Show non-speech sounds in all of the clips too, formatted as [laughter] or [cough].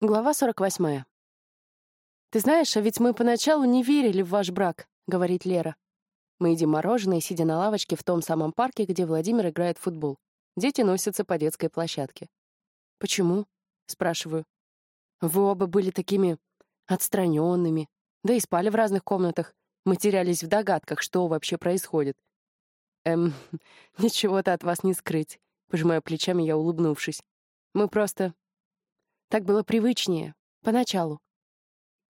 Глава 48. «Ты знаешь, а ведь мы поначалу не верили в ваш брак», — говорит Лера. Мы едим мороженое, сидя на лавочке в том самом парке, где Владимир играет в футбол. Дети носятся по детской площадке. «Почему?» — спрашиваю. «Вы оба были такими отстраненными, да и спали в разных комнатах. Мы терялись в догадках, что вообще происходит». «Эм, [laughs] ничего-то от вас не скрыть», — пожимаю плечами я, улыбнувшись. «Мы просто так было привычнее. Поначалу.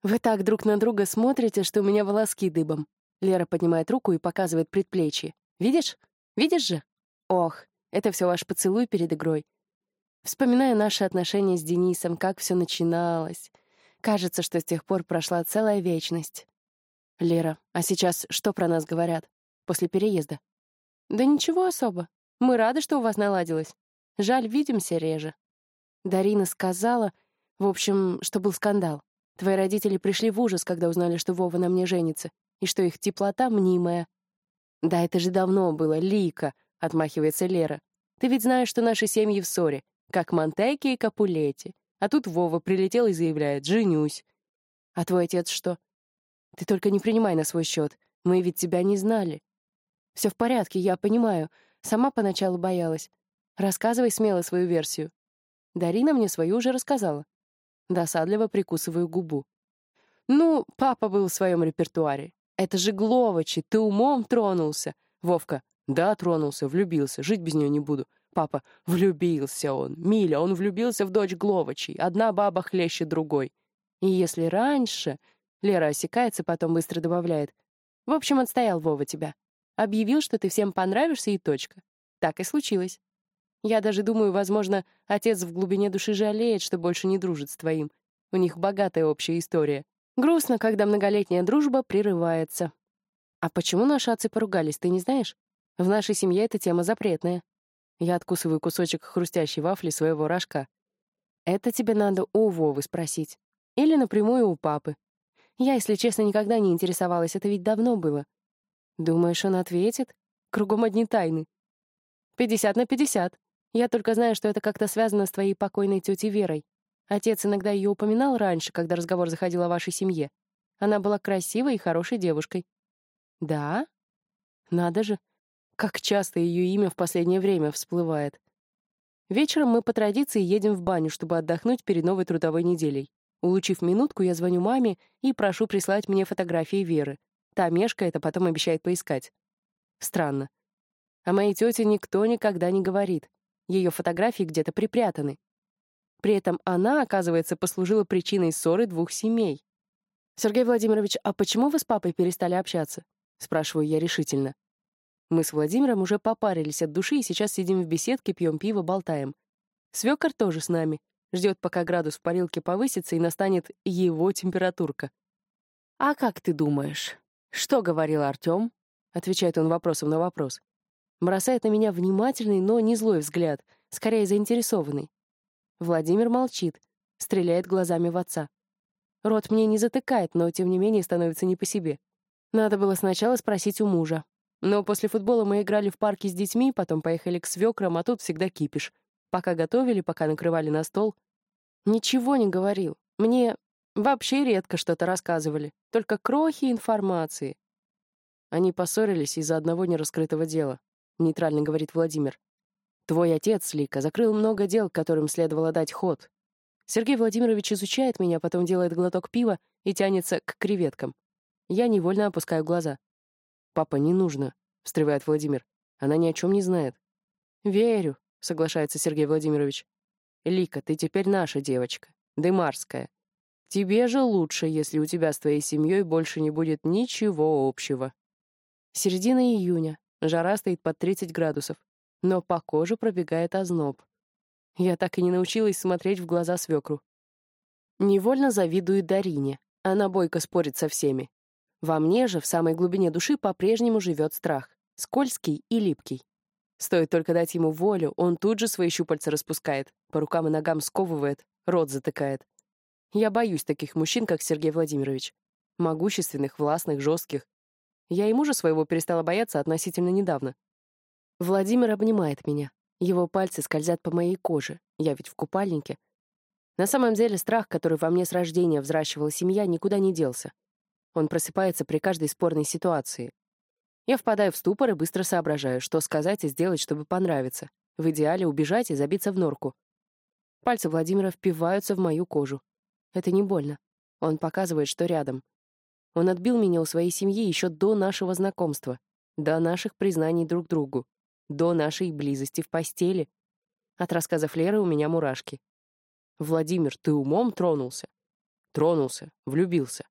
Вы так друг на друга смотрите, что у меня волоски дыбом. Лера поднимает руку и показывает предплечье. Видишь? Видишь же? Ох, это все ваш поцелуй перед игрой. Вспоминаю наши отношения с Денисом, как все начиналось. Кажется, что с тех пор прошла целая вечность. Лера, а сейчас что про нас говорят? После переезда? Да ничего особо. Мы рады, что у вас наладилось. Жаль, видимся реже. Дарина сказала, в общем, что был скандал. Твои родители пришли в ужас, когда узнали, что Вова на мне женится, и что их теплота мнимая. «Да это же давно было, Лика», — отмахивается Лера. «Ты ведь знаешь, что наши семьи в ссоре, как Монтеки и Капулети. А тут Вова прилетел и заявляет «женюсь». А твой отец что? Ты только не принимай на свой счет. Мы ведь тебя не знали. Все в порядке, я понимаю. Сама поначалу боялась. Рассказывай смело свою версию. Дарина мне свою уже рассказала. Досадливо прикусываю губу. Ну, папа был в своем репертуаре. Это же Гловачи, ты умом тронулся. Вовка, да, тронулся, влюбился, жить без нее не буду. Папа, влюбился он. Миля, он влюбился в дочь Гловачей. Одна баба хлеще другой. И если раньше... Лера осекается, потом быстро добавляет. В общем, отстоял Вова тебя. Объявил, что ты всем понравишься, и точка. Так и случилось. Я даже думаю, возможно, отец в глубине души жалеет, что больше не дружит с твоим. У них богатая общая история. Грустно, когда многолетняя дружба прерывается. А почему наши отцы поругались, ты не знаешь? В нашей семье эта тема запретная. Я откусываю кусочек хрустящей вафли своего рожка. Это тебе надо у Вовы спросить. Или напрямую у папы. Я, если честно, никогда не интересовалась, это ведь давно было. Думаешь, он ответит? Кругом одни тайны. Пятьдесят на пятьдесят. Я только знаю, что это как-то связано с твоей покойной тетей Верой. Отец иногда ее упоминал раньше, когда разговор заходил о вашей семье. Она была красивой и хорошей девушкой. Да? Надо же. Как часто ее имя в последнее время всплывает. Вечером мы по традиции едем в баню, чтобы отдохнуть перед новой трудовой неделей. Улучив минутку, я звоню маме и прошу прислать мне фотографии Веры. Та мешкает, а потом обещает поискать. Странно. О моей тете никто никогда не говорит. Ее фотографии где-то припрятаны. При этом она, оказывается, послужила причиной ссоры двух семей. «Сергей Владимирович, а почему вы с папой перестали общаться?» — спрашиваю я решительно. Мы с Владимиром уже попарились от души и сейчас сидим в беседке, пьем пиво, болтаем. Свекор тоже с нами. Ждет, пока градус в парилке повысится и настанет его температурка. «А как ты думаешь, что говорил Артем?» — отвечает он вопросом на вопрос бросает на меня внимательный, но не злой взгляд, скорее заинтересованный. Владимир молчит, стреляет глазами в отца. Рот мне не затыкает, но тем не менее становится не по себе. Надо было сначала спросить у мужа. Но после футбола мы играли в парке с детьми, потом поехали к свекрам, а тут всегда кипиш. Пока готовили, пока накрывали на стол. Ничего не говорил. Мне вообще редко что-то рассказывали. Только крохи информации. Они поссорились из-за одного нераскрытого дела. — нейтрально говорит Владимир. «Твой отец, Лика, закрыл много дел, которым следовало дать ход. Сергей Владимирович изучает меня, потом делает глоток пива и тянется к креветкам. Я невольно опускаю глаза. «Папа, не нужно», — встревает Владимир. «Она ни о чем не знает». «Верю», — соглашается Сергей Владимирович. «Лика, ты теперь наша девочка, Дымарская. Тебе же лучше, если у тебя с твоей семьей больше не будет ничего общего». Середина июня. Жара стоит под 30 градусов, но по коже пробегает озноб. Я так и не научилась смотреть в глаза свекру. Невольно завидую Дарине. Она бойко спорит со всеми. Во мне же, в самой глубине души, по-прежнему живет страх. Скользкий и липкий. Стоит только дать ему волю, он тут же свои щупальца распускает, по рукам и ногам сковывает, рот затыкает. Я боюсь таких мужчин, как Сергей Владимирович. Могущественных, властных, жестких, я и мужа своего перестала бояться относительно недавно. Владимир обнимает меня. Его пальцы скользят по моей коже. Я ведь в купальнике. На самом деле страх, который во мне с рождения взращивала семья, никуда не делся. Он просыпается при каждой спорной ситуации. Я впадаю в ступор и быстро соображаю, что сказать и сделать, чтобы понравиться. В идеале убежать и забиться в норку. Пальцы Владимира впиваются в мою кожу. Это не больно. Он показывает, что рядом. Он отбил меня у своей семьи еще до нашего знакомства, до наших признаний друг другу, до нашей близости в постели. От рассказов Леры у меня мурашки. «Владимир, ты умом тронулся?» «Тронулся, влюбился».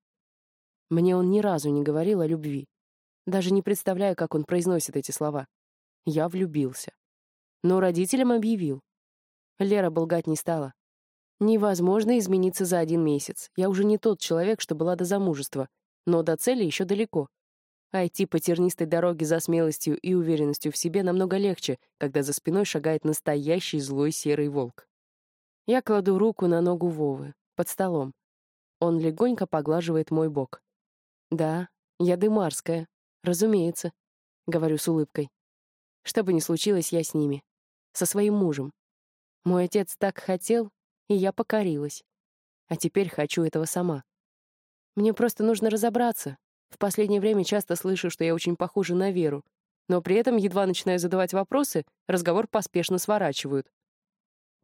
Мне он ни разу не говорил о любви. Даже не представляю, как он произносит эти слова. Я влюбился. Но родителям объявил. Лера болгать не стала. Невозможно измениться за один месяц. Я уже не тот человек, что была до замужества, но до цели еще далеко. А идти по тернистой дороге за смелостью и уверенностью в себе намного легче, когда за спиной шагает настоящий злой серый волк. Я кладу руку на ногу Вовы, под столом. Он легонько поглаживает мой бок. «Да, я дымарская, разумеется», — говорю с улыбкой. Что бы ни случилось, я с ними. Со своим мужем. Мой отец так хотел, и я покорилась. А теперь хочу этого сама. Мне просто нужно разобраться. В последнее время часто слышу, что я очень похожа на Веру, но при этом, едва начинаю задавать вопросы, разговор поспешно сворачивают.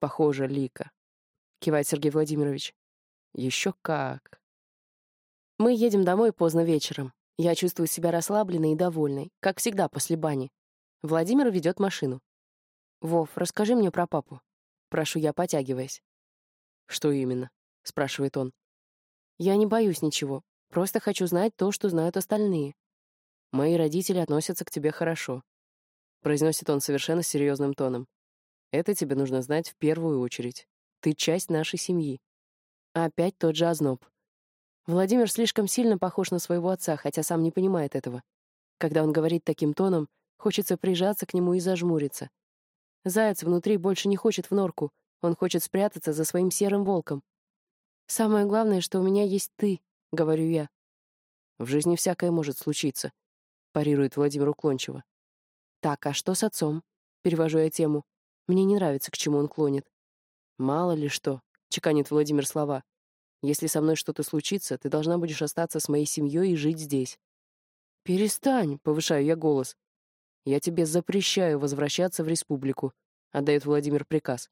Похоже, Лика. Кивает Сергей Владимирович. Еще как. Мы едем домой поздно вечером. Я чувствую себя расслабленной и довольной, как всегда после бани. Владимир ведет машину. «Вов, расскажи мне про папу». Прошу я, потягиваясь. «Что именно?» — спрашивает он. «Я не боюсь ничего. Просто хочу знать то, что знают остальные. Мои родители относятся к тебе хорошо», — произносит он совершенно серьезным тоном. Это тебе нужно знать в первую очередь. Ты часть нашей семьи. Опять тот же озноб. Владимир слишком сильно похож на своего отца, хотя сам не понимает этого. Когда он говорит таким тоном, хочется прижаться к нему и зажмуриться. Заяц внутри больше не хочет в норку, он хочет спрятаться за своим серым волком. «Самое главное, что у меня есть ты», — говорю я. «В жизни всякое может случиться», — парирует Владимир уклончиво. «Так, а что с отцом?» — перевожу я тему. Мне не нравится, к чему он клонит. «Мало ли что», — чеканит Владимир слова. «Если со мной что-то случится, ты должна будешь остаться с моей семьей и жить здесь». «Перестань», — повышаю я голос. «Я тебе запрещаю возвращаться в республику», — отдает Владимир приказ.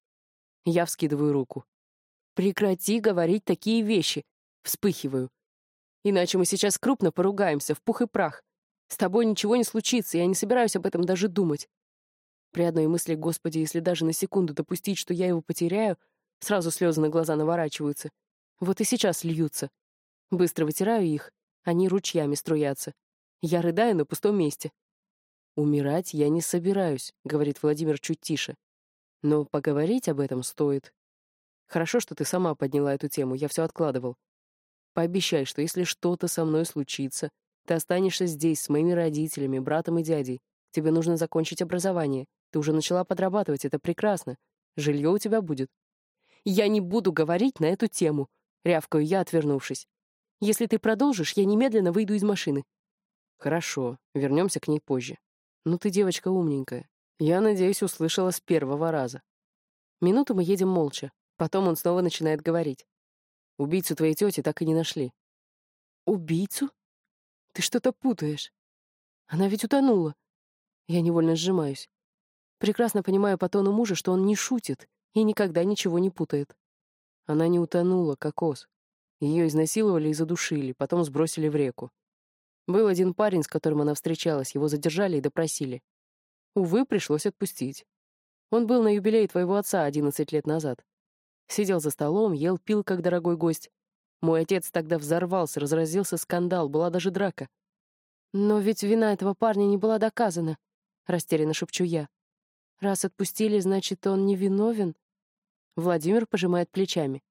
Я вскидываю руку. «Прекрати говорить такие вещи!» Вспыхиваю. «Иначе мы сейчас крупно поругаемся, в пух и прах. С тобой ничего не случится, я не собираюсь об этом даже думать. При одной мысли, Господи, если даже на секунду допустить, что я его потеряю, сразу слезы на глаза наворачиваются. Вот и сейчас льются. Быстро вытираю их, они ручьями струятся. Я рыдаю на пустом месте. «Умирать я не собираюсь», — говорит Владимир чуть тише. «Но поговорить об этом стоит. Хорошо, что ты сама подняла эту тему, я все откладывал. Пообещай, что если что-то со мной случится, ты останешься здесь с моими родителями, братом и дядей. Тебе нужно закончить образование. Ты уже начала подрабатывать, это прекрасно. Жилье у тебя будет. Я не буду говорить на эту тему, рявкаю я, отвернувшись. Если ты продолжишь, я немедленно выйду из машины. Хорошо, вернемся к ней позже. Ну ты девочка умненькая. Я надеюсь, услышала с первого раза. Минуту мы едем молча. Потом он снова начинает говорить. Убийцу твоей тети так и не нашли. Убийцу? Ты что-то путаешь. Она ведь утонула. Я невольно сжимаюсь. Прекрасно понимаю по тону мужа, что он не шутит и никогда ничего не путает. Она не утонула, кокос. Ее изнасиловали и задушили, потом сбросили в реку. Был один парень, с которым она встречалась, его задержали и допросили. Увы, пришлось отпустить. Он был на юбилее твоего отца 11 лет назад. Сидел за столом, ел, пил, как дорогой гость. Мой отец тогда взорвался, разразился скандал, была даже драка. Но ведь вина этого парня не была доказана, растерянно шепчу я. Раз отпустили, значит, он не виновен? Владимир пожимает плечами.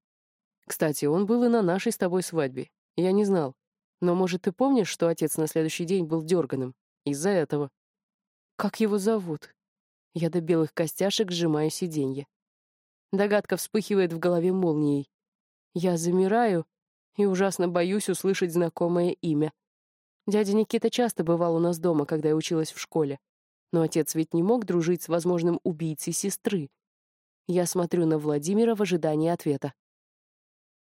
Кстати, он был и на нашей с тобой свадьбе. Я не знал. Но, может, ты помнишь, что отец на следующий день был дерганым? Из-за этого. Как его зовут? Я до белых костяшек сжимаю сиденье. Догадка вспыхивает в голове молнией. Я замираю и ужасно боюсь услышать знакомое имя. Дядя Никита часто бывал у нас дома, когда я училась в школе. Но отец ведь не мог дружить с возможным убийцей сестры. Я смотрю на Владимира в ожидании ответа.